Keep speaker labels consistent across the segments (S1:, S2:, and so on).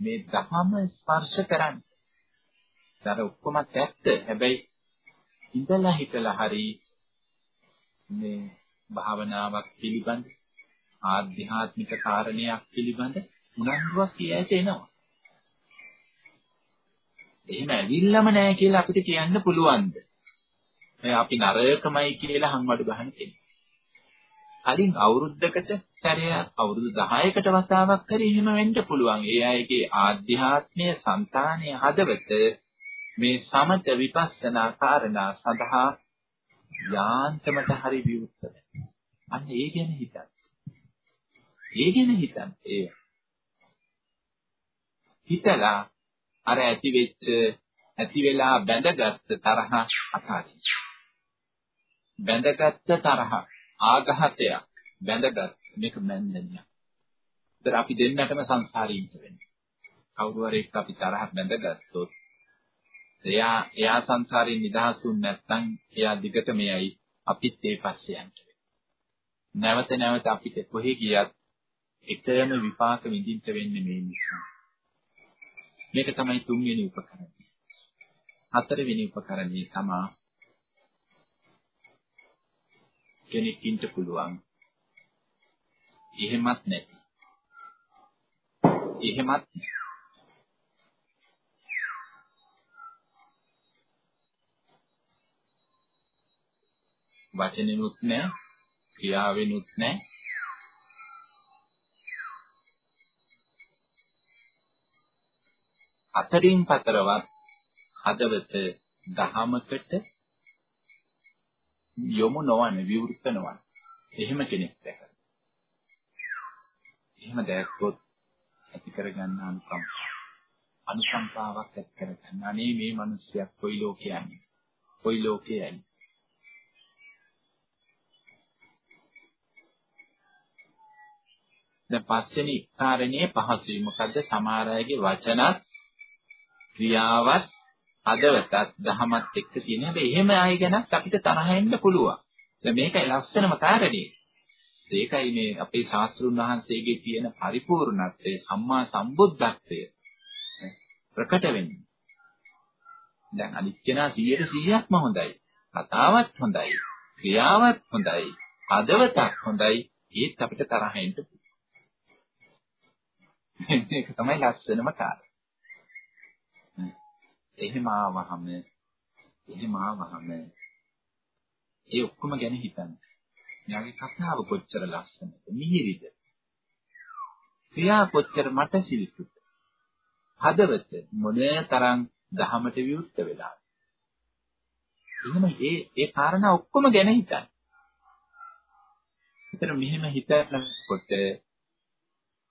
S1: මේ දහම ස්පර්ශ කරන්නේ. ඒතර ඔක්කොමත් ඇත්ත. හැබැයි ඉඳලා හිටලා හරි මේ භාවනාවක් පිළිබඳ ආධ්‍යාත්මික කාරණයක් පිළිබඳ උනන්දුවක් කියයට එනවා. එහෙම ඇවිල්ලාම නැහැ කියලා අපිට කියන්න පුළුවන්ද? මේ අපි නරකමයි කියලා හම්බඩු ගහන කෙනෙක්. කලින් අවුරුද්දකට සැරයක් අවුරුදු 10කට වතාවක් හරි එහෙම වෙන්න පුළුවන්. ඒ අයගේ ආධ්‍යාත්මීය సంతානීය හදවත මේ සමත විපස්සනා කාරණා සඳහා යාන්තමට හරි විවුර්ත අන්න ඒ ගැන හිතන්න. ඒ ගැන හිතන්න. ඒ හිතලා අර ඇති වෙච්ච ඇති වෙලා බැඳගත් තරහ අතාරින්න. බැඳගත් තරහ ආඝාතයක් බැඳගත් මේක මැන්දනියක්. ඒතර අපි දෙන්නටම සංසාරේ ඉන්න වෙන්නේ. කවුරු හරි එක්ක අපි තරහ බැඳගත්තොත් එයා එයා සංසාරයෙන් නිදහස්ුන් නැත්නම් එයා දිගට මෙයයි අපිත් ඒ පස්සේ යන්න නැවත නැවත අපිට කොහේ ගියත් එකම විපාක විඳින්න වෙන්නේ මේ නිසා. මේක තමයි තුන්වෙනි උපකරණය. හතරවෙනි උපකරණය තමයි කෙනෙක් ඉන්න පුළුවන්. එහෙමත් නැති. එහෙමත් නැති. වචනෙනුත් නැහැ ක්‍රියාවෙනුත් නැහැ අතරින් පතරවත් හදවත දහමකට යොමු නොවන විවෘත නොවන එහෙම කෙනෙක් දැකලා එහෙම දැක්කොත් ඇති කරගන්න අනුකම්පාව අනුකම්පාවක් ඇති කරගන්න අනේ මේ මිනිස්සයා කොයි ලෝකේ යන්නේ කොයි ලෝකේ යන්නේ දැන් පස්වෙනි කාරණේ පහසුයි. මොකද්ද? සමහර අයගේ වචනත් ක්‍රියාවත් අදවතත් දහමත් එක්ක තියෙන හැබැයි එහෙම අය ගැනත් අපිට තරහ එන්න පුළුවන්. දැන් මේකයි ලස්සනම කාරණේ. ඒකයි මේ අපේ ශාස්ත්‍රුන් වහන්සේගේ තියෙන පරිපූර්ණත්වය සම්මා සම්බුද්ධත්වය ප්‍රකට වෙන්නේ. දැන් අනිත් කෙනා 100%ක්ම හොඳයි. කතාවත් හොඳයි. ක්‍රියාවත් හොඳයි. අදවතක් හොඳයි. ඒත් අපිට තරහ එන්න මේක තමයි ලස්සනම කාර්ය. එහෙම ආවහම එහෙම ආවහම ඒ ඔක්කොම ගැන හිතන්න. යාගේ කතාව කොච්චර ලස්සනද මිහිරිද? ක්‍රියා කොච්චර මට සිල්පුද? හදවත මොනේ තරම් දහමට විවුර්ත වෙලා. එහෙම ඒ ඒ කාරණා ඔක්කොම ගැන හිතන්න. එතන මෙහෙම හිතනකොට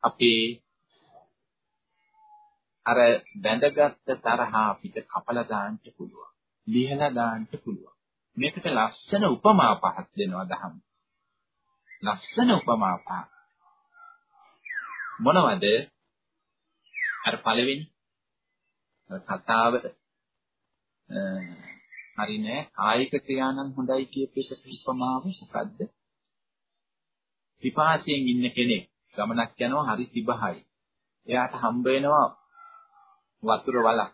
S1: අපේ අර බැඳගත් තරහා අපිට කපලා දාන්න පුළුවන්. ලිහලා දාන්න පුළුවන්. මේකට ලස්සන උපමා පහක් දෙනවා දහම. ලස්සන උපමා පහ. මොනවද? අර පළවෙනි කතාව හරි නෑ කායික ක්‍රියානම් හොඳයි කියපේක උපමාව මොකද්ද? පිපාසයෙන් ඉන්න කෙනෙක් ගමනක් යනවා හරි තිබහයි. එයාට හම්බ වෙනවා වතුර වලක්.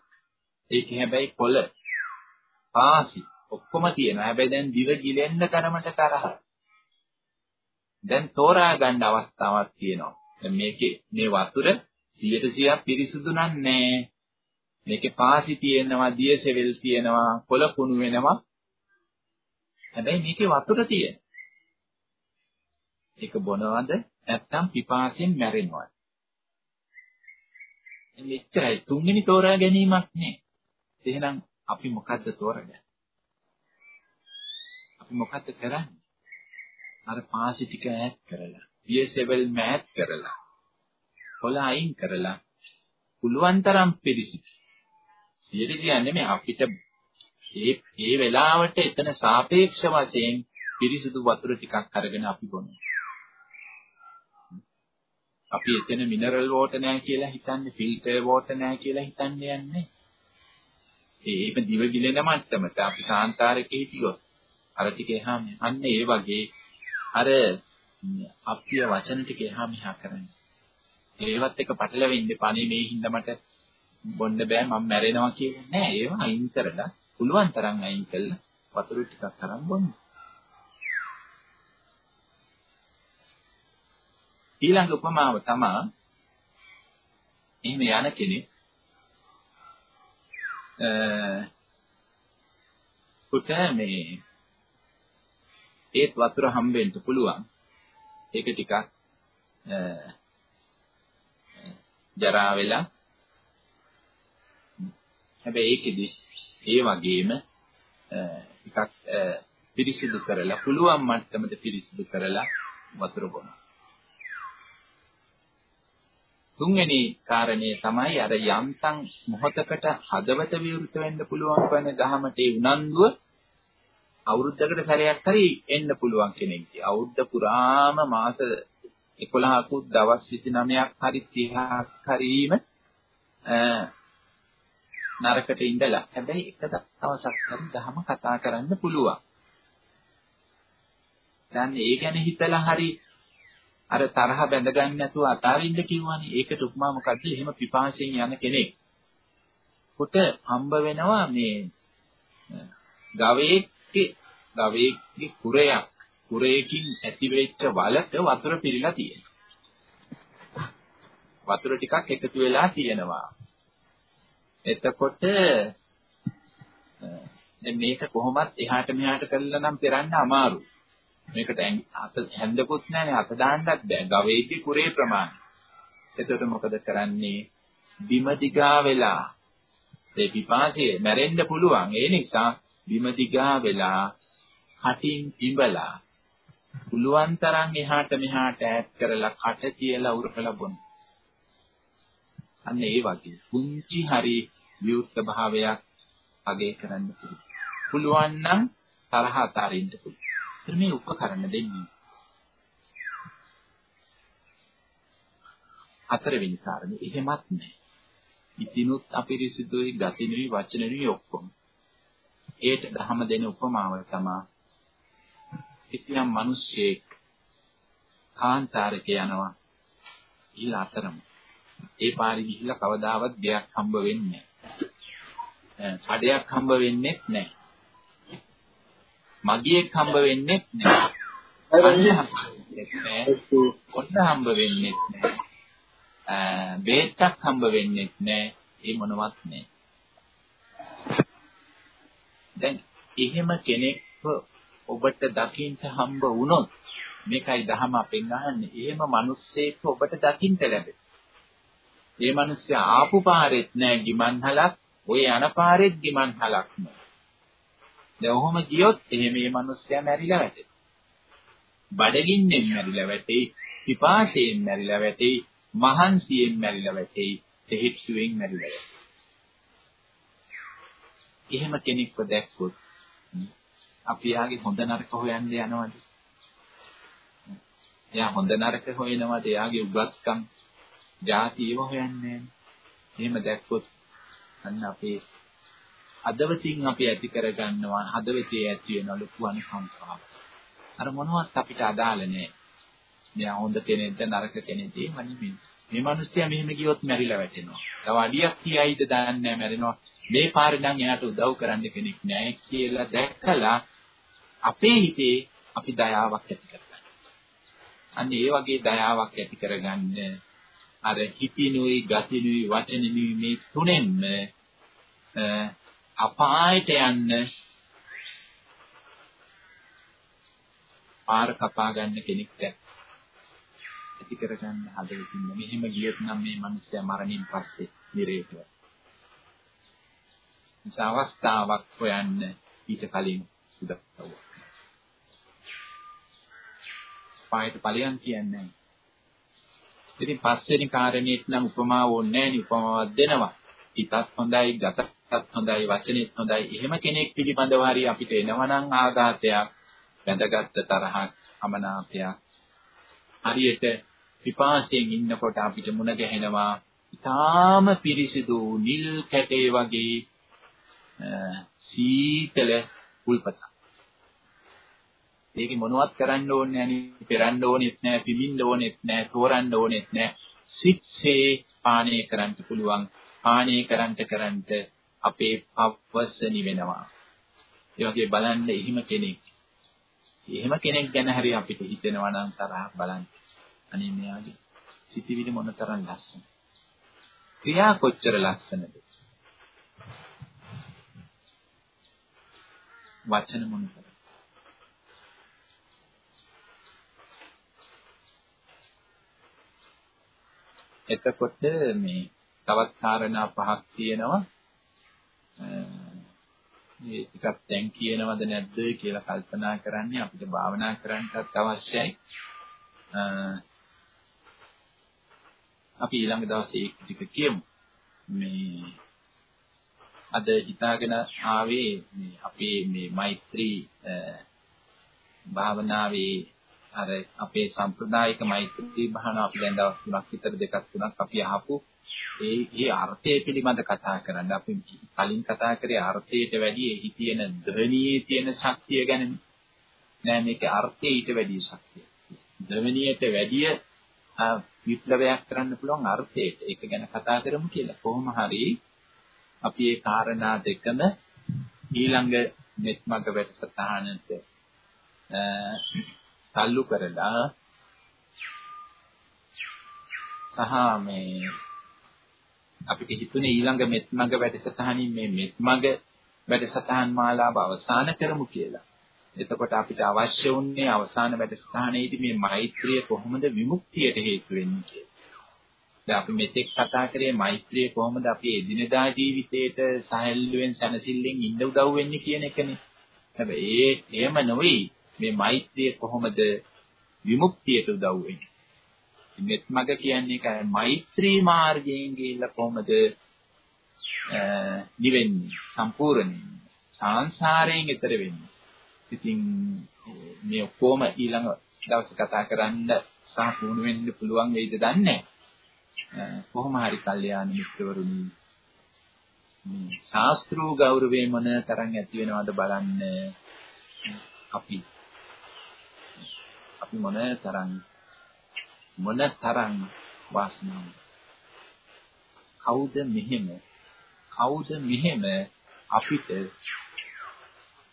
S1: ඒක හැබැයි කොළ පාසි ඔක්කොම තියෙනවා. හැබැයි දැන් දිව ගිලෙන්න තරමට තරහ. දැන් තෝරා ගන්න අවස්ථාවක් තියෙනවා. දැන් මේකේ මේ වතුර 100% පිරිසුදු නන්නේ. මේකේ පාසි තියෙනවා, දියසෙවිල් තියෙනවා, කොළ කුණු වෙනවා. හැබැයි මේකේ වතුර තියෙනවා. ඒක බොනවද නැත්නම් පිපාසයෙන් මැරෙනවද? මෙච්චරයි තුන්වෙනි තෝරා ගැනීමක් නේ. එහෙනම් අපි මොකද්ද තෝරගන්නේ? අපි මොකද්ද කරන්නේ? අර පාසි ටික ඈත් කරලා, පියසෙවල් මෑත් කරලා, කොළ අයින් කරලා, පුළුවන් තරම් පිරිසිදු. සියලු කියන්නේ මේ අපිට ඒ ඒ වෙලාවට එතන සාපේක්ෂ වශයෙන් පිරිසිදු වතුර ටිකක් අරගෙන අපි බොනවා. අපි එතන මිනරල් වෝටර් නැහැ කියලා හිතන්නේ ෆිල්ටර් වෝටර් නැහැ කියලා හිතන්නේ යන්නේ. ඒක දිව ගිලෙන මට්ටමට අපි කාන්තාරකේ හිටියොත් අර ටික එහාම අන්න ඒ වගේ අර අප්‍රිය වචන ටික එහා මෙහා කරන්නේ. ඒවත් එක පටලවෙන්න පණේ මේ හින්දා මට බොන්න බෑ මම මැරෙනවා කියන්නේ නෑ ඒවා අයින් කරලා පුළුවන් තරම් අයින් කළා වතුර ටිකක් තරම් බොන්න. ඊළඟ උපමාව තමයි එහෙම යන කෙනෙක් අ කුට මේ ඒත් වතුර හම්බෙන්න පුළුවන්. ඒක ටිකක් ජරා වෙලා හැබැයි ඒකෙදි ඒ වගේම ටිකක් පිරිසිදු කරලා පුළුවන් මට්ටමට පිරිසිදු කරලා වතුර බොනවා. තුන්වෙනි කාරණේ තමයි අර යම්තම් මොහතකට හදවත විවෘත වෙන්න පුළුවන් වෙන දහමට ඒ උනන්දුව අවුරුද්දකට සැරයක් හරි එන්න පුළුවන් කෙනෙක්ගේ. අවුරුද්ද පුරාම මාස 11කුත් දවස් 29ක් හරි 30ක් හරීම නරකට ඉඳලා. හැබැයි එක දවසක් හරි දහම කතා කරන්න පුළුවන්. දැන් ඒ ගැන හිතලා හරි අර තරහ බැඳගන්න නැතුව අතාරින්න කිව්වනේ. ඒකට උපමා මොකද්ද? එහෙම පිපාසයෙන් යන කෙනෙක්. කොට හම්බ වෙනවා මේ ගවයෙක්ගේ ගවයෙක්ගේ කුරයක් කුරයකින් ඇතිවෙච්ච වලක වතුර පිරීලා තියෙනවා. වතුර ටිකක් එකතු වෙලා තියෙනවා. එතකොට මේක කොහොමත් එහාට මෙහාට කරලා නම් පෙරන්න අමාරුයි. මේකට අත හැන්දකුත් නැහැනේ අත දාන්නත් බෑ. ගවේටි කුරේ ප්‍රමාණය. එතකොට මොකද කරන්නේ? බිම දිගා වෙලා ඒ පිපාසය මැරෙන්න පුළුවන්. ඒ නිසා බිම දිගා වෙලා කටින් ඉඹලා පුළුවන් තරම් එහාට මෙහාට ඈත් කරලා කට කියලා උරකලා බොන. අන්න ඒ වගේ පුංචි හරි විවුර්ත භාවයක් අගය කරන්න පුළුවන්. පුළුවන් නම් තරහ අතාරින්න පුළුවන්. මේ උපකරණ දෙන්නේ. හතරවෙනි කාරණේ එහෙමත් නැහැ. ඉතිනුත් අපිරිසිදුයි, ගතිනුයි, වචනෙනුයි ඔක්කොම. ඒට ධම දෙන උපමාව තමයි කිසියම් මිනිස්සෙක් කාන්තාරක යනවා ගිහිල්ලා අතරම ඒ පාරේ ගිහිල්ලා කවදාවත් ගයක් හම්බ වෙන්නේ නැහැ. කඩයක් හම්බ වෙන්නේ නැහැ. මගියෙක් හම්බ වෙන්නේ නැහැ. ඔන්න හම්බ වෙන්නේ නැහැ. බේත්තක් හම්බ වෙන්නේ නැහැ. ඒ මොනවත් නැහැ. දැන් එහෙම කෙනෙක් ඔබට දකින්න හම්බ වුණොත් මේකයි දහම අපෙන් අහන්නේ. එහෙම මිනිස්සෙක් ඔබට දකින්න ලැබෙයි. මේ මිනිස්සයා ආපු පාරෙත් නෑ ගිමන්හලක්, ඔය යන පාරෙත් ගිමන්හලක් නෑ. දැන් ඔහොම ගියොත් එහෙම මේ මිනිස්සයා මැරිලා වැටේ. බඩගින්නෙන් මැරිලා වැටේ, පිපාසයෙන් මැරිලා වැටේ, මහන්සියෙන් මැරිලා වැටේ, තෙහිච්චුවෙන් මැරිලා වැටේ. එහෙම කෙනෙක්ව දැක්කොත් අපි යාගේ හොඳ නරක හොයන්න යනවද? එයා හොඳ නරක හොයනවද? එයාගේ උගත්කම්, ಜಾතියව හොයන්නේ එහෙම දැක්කොත් අන්න අපේ හදවතින් අපි ඇති කරගන්නවා හදවතේ ඇති වෙන ලොකු අනුකම්පාව. අර මොනවත් අපිට අදාළ නෑ. මෙයා හොඳ කෙනෙක්ද නරක කෙනෙක්ද මනිමින්. මේ මිනිස්සයා මෙහෙම ගියොත් මැරිලා වැටෙනවා. තව අඩියක් කියයිද දන්නේ නෑ මැරෙනවා. මේ පාරේ නම් එයාට උදව් කරන්න කෙනෙක් නෑ කියලා දැක්කලා අපේ හිතේ අපි දයාවක් ඇති කරගන්න. අන්න ඒ වගේ දයාවක් ඇති කරගන්න අර හිතිනුයි ගතිනුයි වචනිනුයි මේ තුනෙන්ම අපායට යන්න පාර කපා ගන්න කෙනෙක් දැක්. ඇති කරගන්න හදවතින් මෙහෙම ගියොත් නම් මේ මිනිස්සයා මරණින් පස්සේ නිරේත. නිසා අවස්ථාවක් හොයන්න ඊට කලින් උදව්වක්. පායට ඵලයන් කියන්නේ. ඉතින් පස්වෙනි කාරණේට නම් උපමාව ඕනේ නැහැ නේ උපමාවක් දෙනවා. හිතත් හොඳයි, ගතත් හොඳයි, වචනෙත් හොඳයි. එහෙම කෙනෙක් පිළිබඳව හරි අපිට එනවනම් ආඝාතයක්, වැඳගත් තරහක්, අමනාපයක්. හරියට පිපාසයෙන් ඉන්නකොට අපිට මුණ ගැහෙනවා ඊටාම පිරිසිදු නිල් කැටේ වගේ සීතල උල්පතක්. ඒකේ මොනවත් කරන්න ඕනේ නැහැ නේ. පෙරන්න ඕනෙත් නැහැ, පිමින්න ඕනෙත් නැහැ, තෝරන්න ඕනෙත් නැහැ. සිත්සේ පානය කරන්න පුළුවන්. පානය කරන්ට කරන්ට අපේ පවස නිවෙනවා. ඒ වගේ බලන්න එහෙම කෙනෙක්. එහෙම කෙනෙක් ගැන හරි අපිට හිතෙනවා නම් තරහ බලන්න. අනේ මෙයාගේ සිතිවිලි මොනතරම් ලස්සනද. ක්‍රියා කොච්චර ලස්සනද. වචන මොනතරම් එතකොට මේ තවත් කාරණා පහක් තියෙනවා මේ ටිකක් දැන් කියනවද නැද්ද කියලා කල්පනා කරන්නේ අපිට භාවනා කරන්නටත් අවශ්‍යයි. අපි ඊළඟ දවසේ ඒක ටික කියමු. මේ අද හිතාගෙන ආවේ මේ අපේ මේ මෛත්‍රී භාවනාවේ අර අපේ සම්ප්‍රදායික මෛත්‍රී භාවනාව අපි දැන් දවස් තුනක් විතර දෙකක් තුනක් අපි අහපු ඒ ඒ අර්ථය පිළිබඳ කතා කරන්න. අපි කලින් කතා කරේ අර්ථයට වැඩිය එහි තියෙන ධ්වනියේ තියෙන ශක්තිය ගැන නෑ මේකේ අර්ථය ඊට වැඩිය ශක්තිය. ධ්වනියට වැඩිය විප්ලවයක් කරන්න පුළුවන් අර්ථයට. ඒක ගැන කතා කරමු කියලා. කොහොම හරි අපි ඒ කාරණා දෙකම ඊළඟ මෙත්මග වැඩසටහනට තල්ලු කරලා සහ මේ අපිට හිතුනේ ඊළඟ මෙත්මග වැඩසටහනින් මේ මෙත්මග වැඩසටහන් මාලාව අවසන් කරමු කියලා. එතකොට අපිට අවශ්‍ය වුණේ අවසාන වැඩසටහනේදී මේ මෛත්‍රිය කොහොමද විමුක්තියට හේතු වෙන්නේ කියලා. දැන් අපි මෙතෙක් කතා කරේ මෛත්‍රිය කොහොමද අපි එදිනෙදා ජීවිතේට සහැල්ලුවෙන් සැනසෙල්ලෙන් ඉන්න උදව් වෙන්නේ කියන එකනේ. හැබැයි ඒ එහෙම නෙවෙයි මේ මෛත්‍රිය කොහොමද විමුක්තියට උදව් වෙන්නේ. මෙත් මග කියන්නේ ඒකයි මෛත්‍රී මාර්ගයෙන් ගිහිල්ලා කොහොමද නිවෙන්නේ සම්පූර්ණයෙන් සංසාරයෙන් එතර වෙන්නේ. ඉතින් මේ ඔක්කොම ඊළඟ දවසේ කතා කරන්න සහ පුහුණු වෙන්න පුළුවන් වෙයිද දන්නේ කොහොම හරි කල්යාණ මිත්‍රවරුනි මේ ශාස්ත්‍රූ ගෞරවය මොන තරම් ඇති වෙනවද බලන්න. අපි අපි මොන තරම් මොන තරම් වාසනාව කවුද මෙහෙම කවුද මෙහෙම අපිට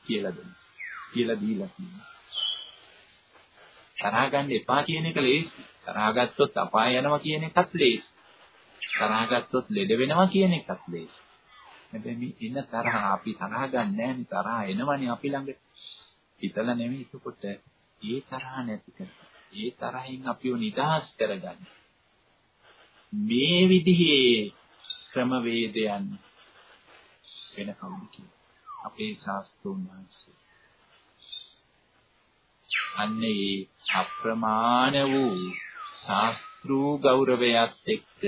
S1: කියලා දෙන්නේ? කියලා දීලා තියෙනවා. තරහ ගන්න එපා කියන එක ලේසි තරහ ගත්තොත් අපාය යනවා කියන එකත් ලේසි. තරහ ගත්තොත් ලෙඩ වෙනවා කියන එකත් ලේසි. හැබැයි මේ එන තරහ අපි තරහ ගන්න නැහැ තරහ එනවනේ අපි ළඟ. හිතලා නෙමෙයි ඒකට ඒ තරහ නැති කරගන්න. ඒ තරහින් අපිව නිදහස් කරගන්න. මේ විදිහේ ක්‍රමවේදයන් වෙන කවුද අපේ ශාස්ත්‍රෝන් වහන්සේ. අන්නේ අප්‍රමාණ වූ ශාස්ත්‍රූ ගෞරවයත් එක්ක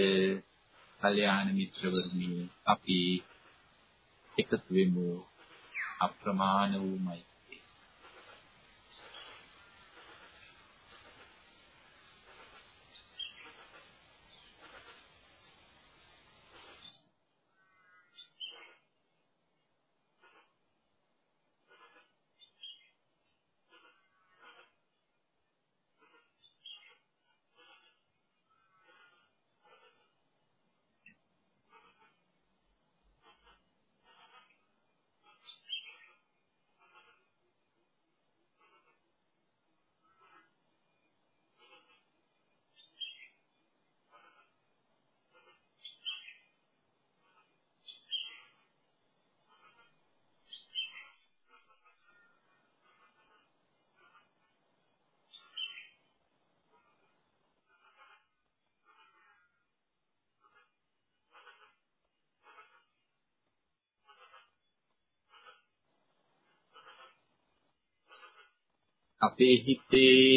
S1: කල්යාණ මිත්‍රවරුනි අපි එකතු වෙමු. අප්‍රමාණ වූමයි. අපේ හිතේ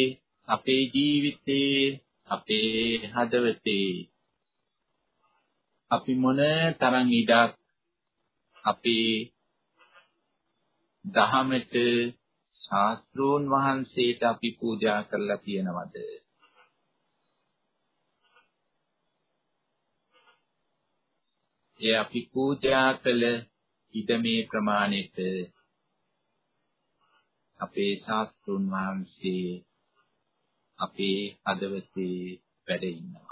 S1: අපේ ජීවිතේ අපේ හදවතේ. අපි මොන තරම් ඉඩක් අපේ දහමට ශාස්ත්‍රෝන් වහන්සේට අපි පූජා කරලා තියෙනවද? ඒ අපි පූජා කළ ඉදමේ ප්‍රමාණයට අපේ ශාස්ත්‍රුන් වහන්සේ අපේ හදවතේ වැඩ ඉන්නවා.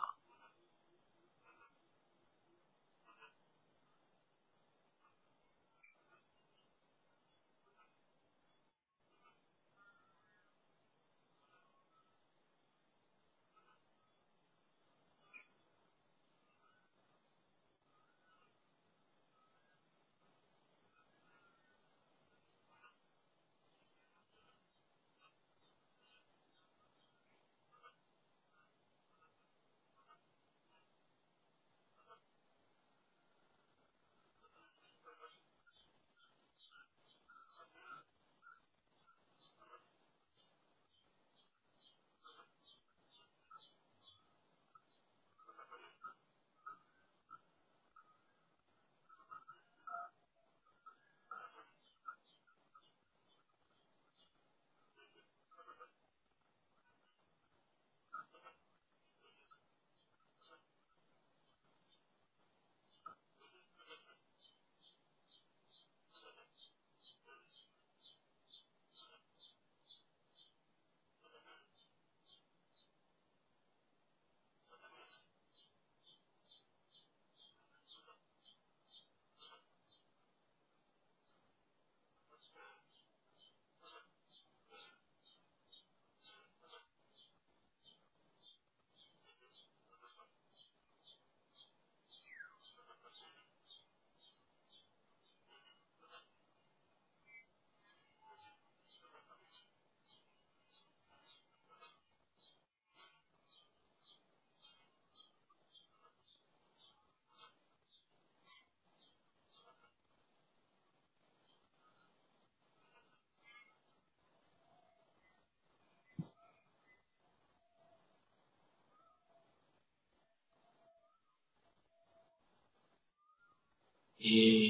S1: ඒ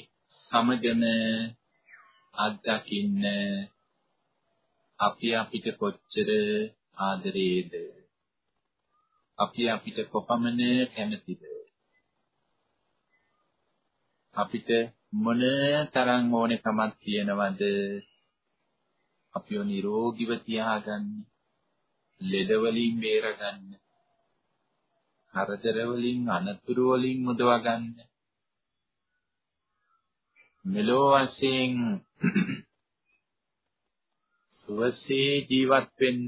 S1: සමගම අත්දකින්න අපි අපිට කොච්චර ආදරේද? අපි අපිට කොපමණ කැමතිද? අපිට මොන තරම් ඕනෙකමක් තියෙනවද? අපිව නිරෝගීව තියාගන්න ලෙඩ වලින් බේරගන්න කරදර වලින් අනතුරු වලින් මුදවා ගන්න මෙලෝ වශයෙන් සුවසේ ජීවත් වෙන්න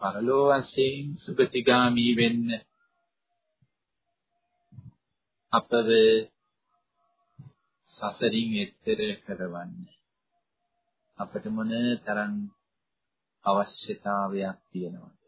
S1: පරලෝ වශයෙන් සුගතිගාමි වෙන්න අපව සසරින් එතර කරවන්න. අපට මොන තරම් අවශ්‍යතාවයක් තියෙනවද?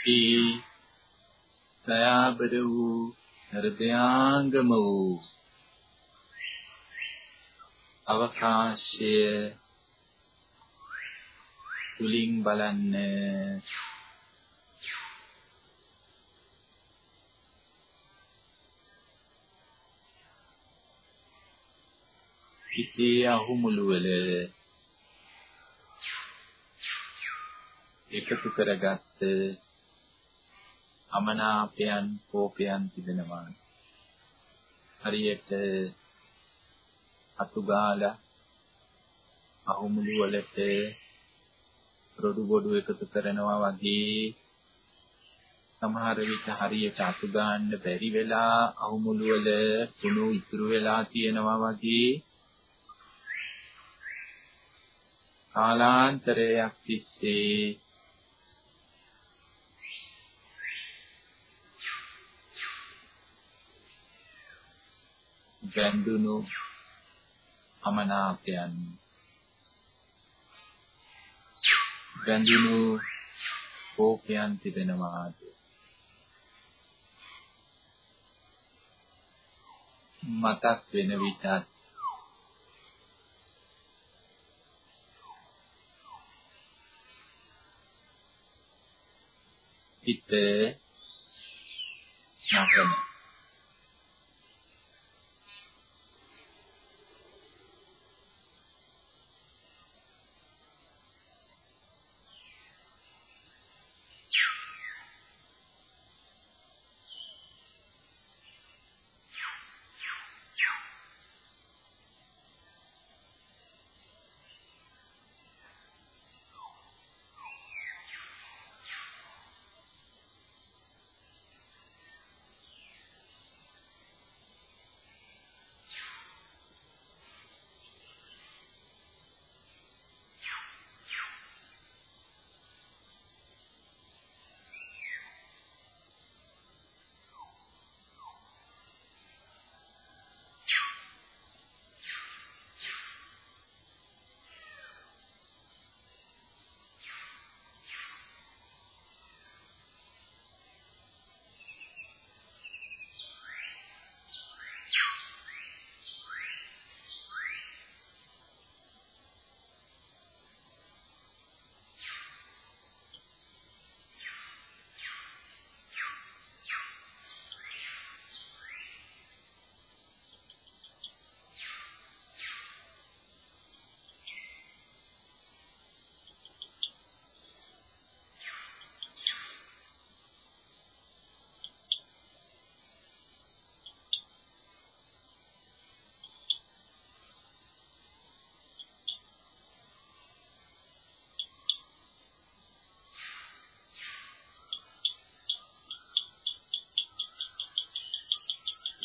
S1: ඒ සයාබර වූ හෘදයාංගම වූ අවකාශය තුලින් බලන්න. හිතේ අහුමුළු වල එකතු කරගත්ත අමනාපයන් කෝපයන් තිබෙනවා හරියට අතුගාලා අහුමුළු වලට රොඩු බොඩු එකතු කරනවා වගේ සමහර විට හරියට අතු ගන්න බැරි වෙලා අහුමුළු වල තුණු ඉතුරු වෙලා තියෙනවා වගේ කාලාන්තරයක් තිස්සේ ගැඹුණු අමනාපයන්. ගැඹුණු කෝපයන් තිබෙනවාද? මතක් වෙන විටත් හිත නකන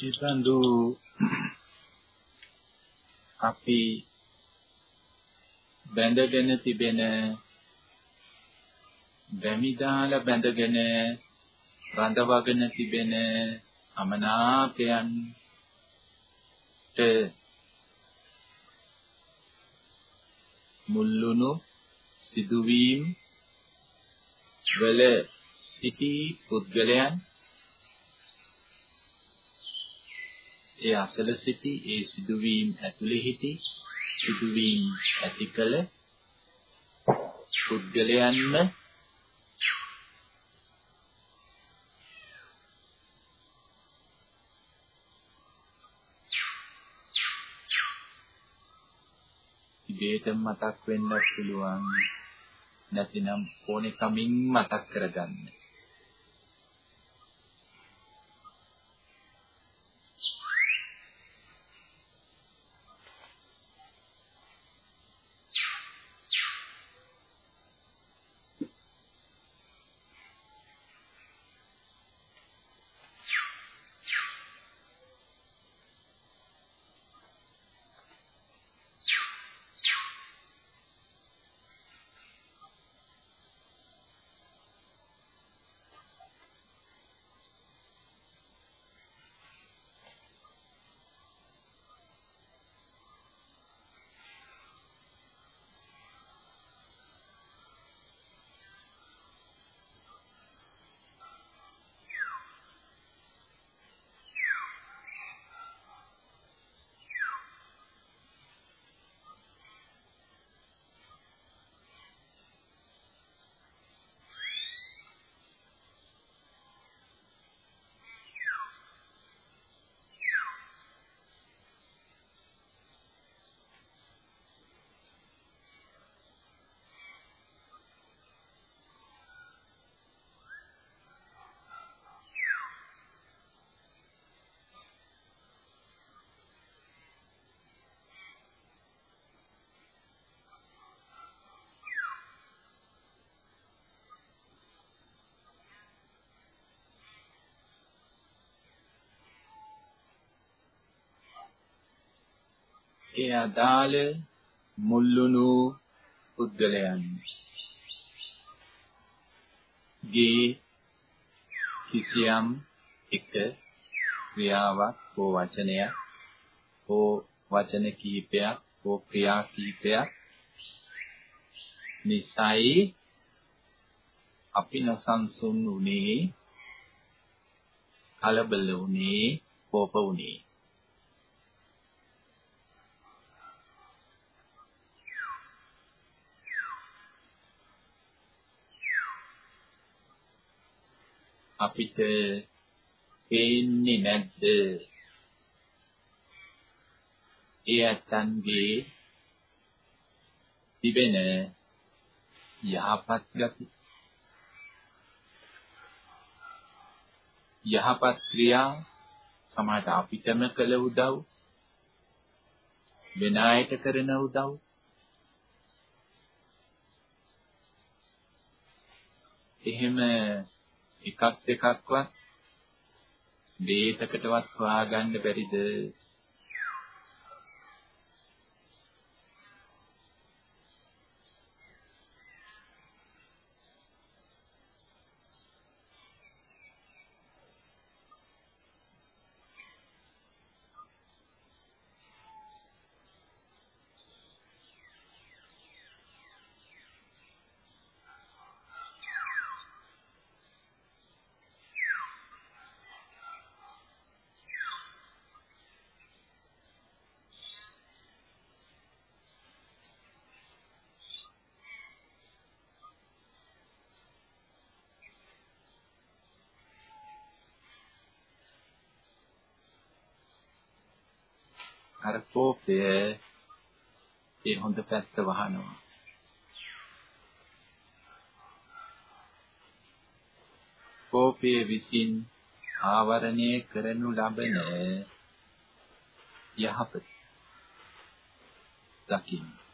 S1: ඊබඳු අපි බැඳගෙන තිබෙන බැමිදාල බැඳගෙන රඳවගෙන තිබෙන අමනාපයන්ට මුල්ලුණු සිදුවීම් වල සිටි පුද්ගලයන් ඒ අසල සිටි ඒ සිදුවීම් ඇතුළේ සිටි සිදුවීම් ඇති කළ පුද්ගලයන්ම ඉබේට මතක් වෙන්නත් පුළුවන් නැතිනම් ඕනේ කමින් මතක් කරගන්න. ඒ අදාළ මුල්ලුණු පුද්ගලයන්. ගේ කිසියම් එක ක්‍රියාවක් හෝ වචනයක් හෝ වචන කිහිපයක් හෝ ක්‍රියා කිහිපයක් නිසයි අපි නසංසුන් උනේ කලබල උනේ කෝප උනේ අපිට පේන්නේ නැද්ද? ඒ ඇත්තන්ගේ තිබෙන යහපත් ගති යහපත් ක්‍රියා සමාජ අපිටම කළ උදව් වෙන අයට කරන උදව් එහෙම එකක් දෙකක්වත් දේතකටවත් හොයාගන්න බැරිද? අර කෝපය ඒ හොඳ පැත්ත වහනවා. කෝපයේ විසින් ආවරණය කරනු ලබන යහපත දකින්න.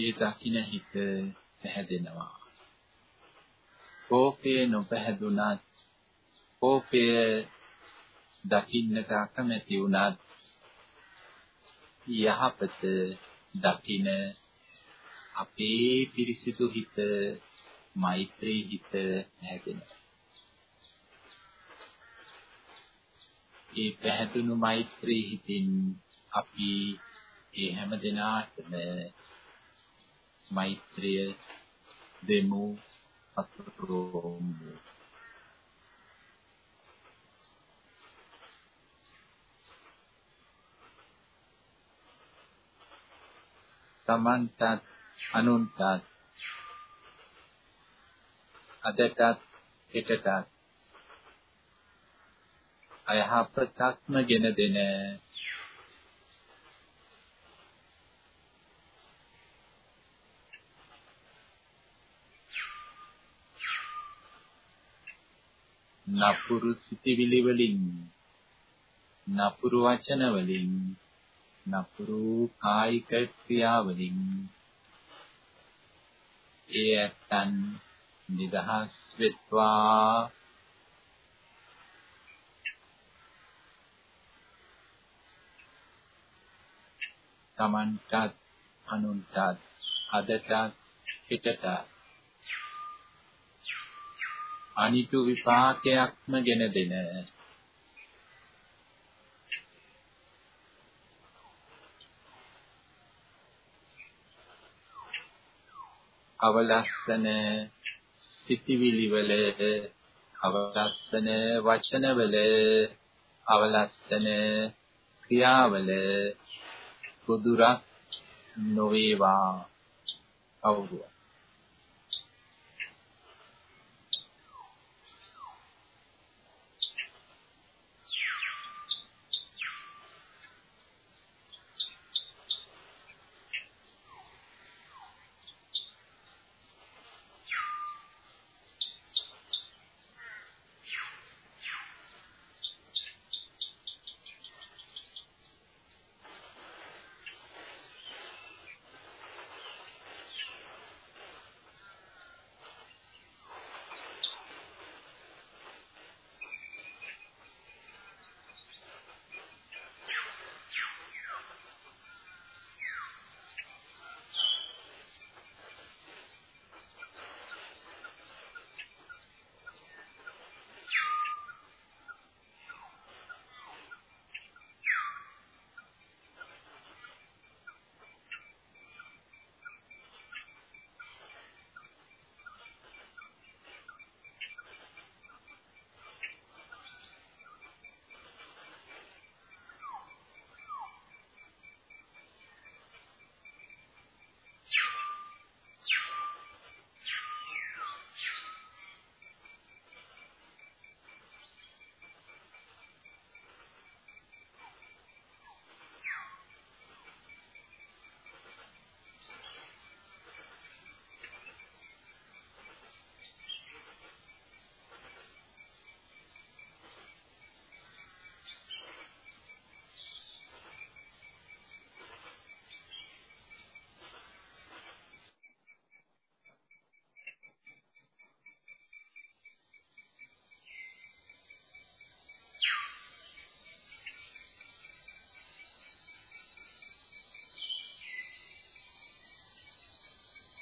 S1: ඒ දකින්න හිත පැහැදෙනවා. කෝපය නොපැහැදුනත් කෝපය දකින්නට අකමැති වුණත් යහපත දකින අපේ පිරිසිදු හිත මෛත්‍රී හිත හැදෙනවා. ඒ පැහැදුණු මෛත්‍රී හිතින් අපි ඒ හැම දිනාටම මෛත්‍රිය දෙමු අතුරුමු තමන්ටත් අනුන්ටත් අදටත් හෙටටත් අයහපතක්ම ගෙන දෙන නපුරු සිටිවිලි වලින් නපුරු වචන වලින් නපුරු කායික ක්‍රියාවලින් ඒ ඇත්තන් නිදහස් වෙත්වා. තමන්ටත් අනුන්ටත් අදටත් හිතටත් අනිතු විපාකයක්ම ගෙන දෙන. අවලස්සන සිතිවිලි වල අවලස්සන වචන වල අවලස්සන ක්‍රියාවල කුදුරක් නොවේවා. කවුරුවත්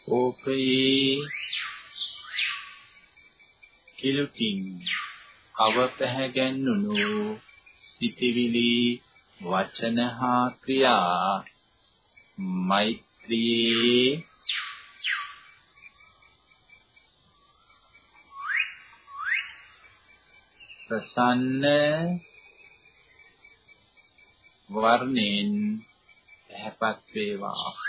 S1: ඕපයේ කිලුකින් අවපැහැගැන්නුණු සිටිවිලි වචන හා ක්‍රියා මෛත්‍රියේ ප්‍රසන්න වර්ණෙන් පැහැපත් වේවා.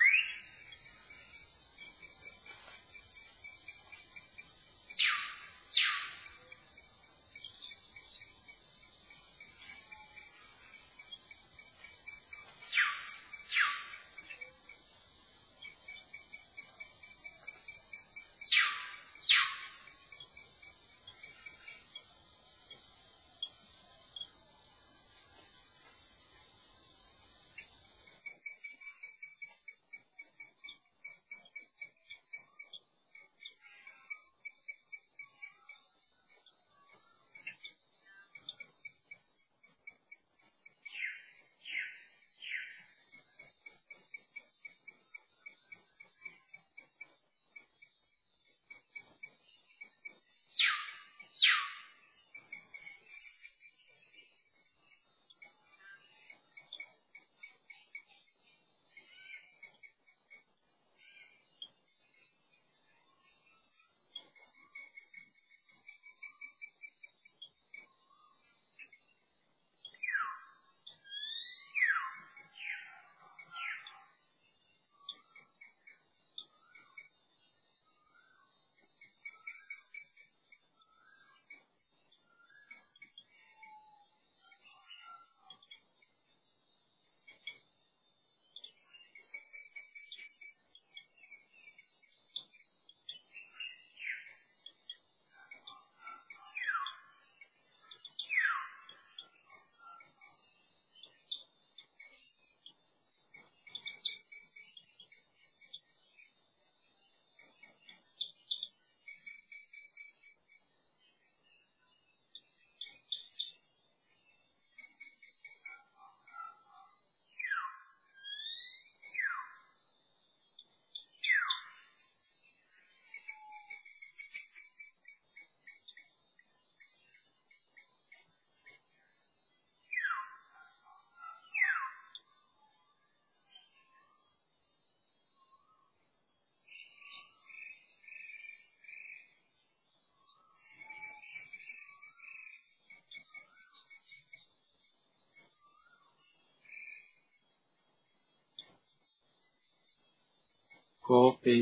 S1: කෝපය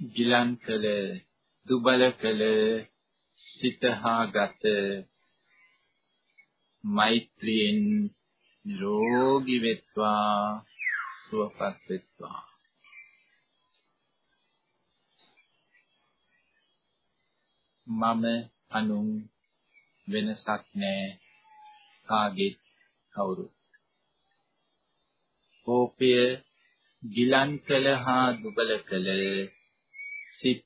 S1: ගිලන් කළ දුබල කළ සිත හා ගත මෛත්‍රියෙන් නිරෝගී වෙත්වා සුවපත් වෙත්වා. මම අනුන් වෙනසක් නෑ කාගෙත් කවුරු කෝපය ගිලන් කළ හා දුබල කළ සිත්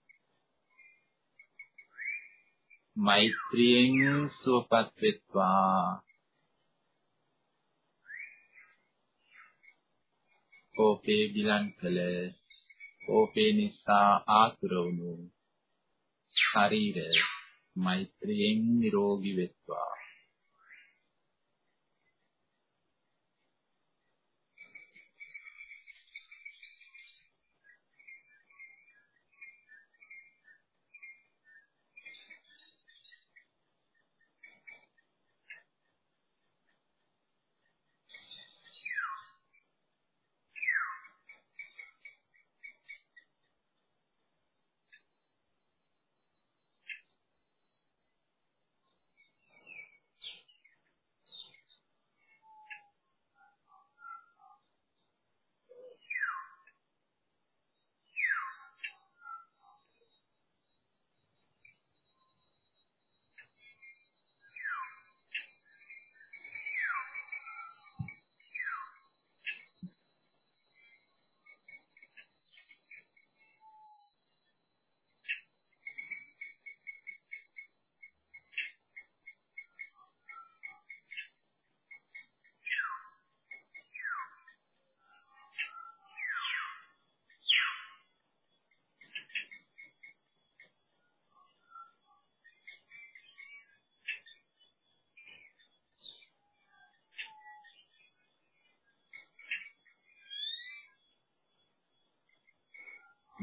S1: මෛත්‍රියෙන් සුවපත් වෙත්වා. කෝපේ ගිලන් කළ කෝපේ නිසා ආතුර වුණු ශරීර මෛත්‍රියෙන් නිරෝගී වෙත්වා.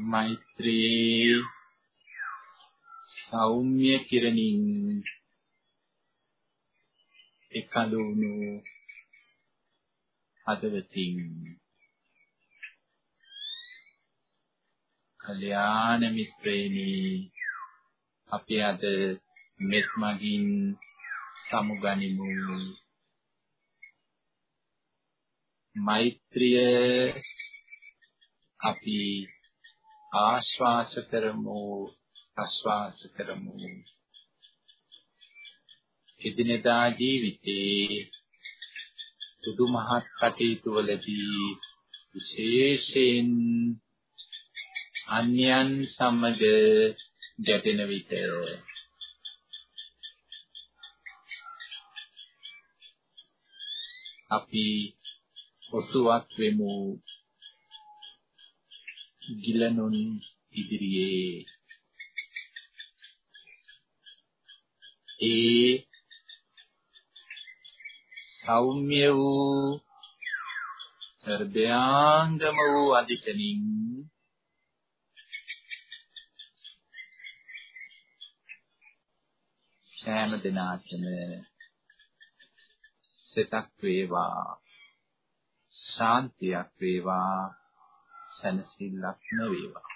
S1: මෛත්‍රී සෞම්‍ය කිරණින් එකලුණු හදවතින් කල්‍යාණ මිත්‍රේනි අපි අද මෙත් මගින් සමුගනිමු. මෛත්‍රිය අපි ආශ්වාස කරමු ප්‍රශ්වාස කරමු. එදිනෙදා ජීවිතේ සුදු මහත් කටයුතු වලදී විශේෂයෙන් අන්‍යයන් සමග ගැටෙන විට අපි ඔසුවක් වෙමු. ගිලනුන් ඉදිරියේ. ඒ සෞම්‍ය වූ හෘදයාංගම වූ අධිකනින් සෑම දිනාටම සිතක් වේවා ශාන්තියක් වේවා. සැනසෙල්ලක් නොවේවා.